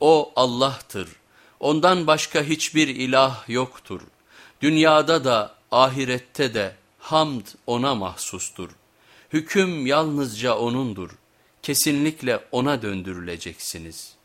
O Allah'tır. Ondan başka hiçbir ilah yoktur. Dünyada da ahirette de hamd ona mahsustur. Hüküm yalnızca O'nundur. Kesinlikle O'na döndürüleceksiniz.''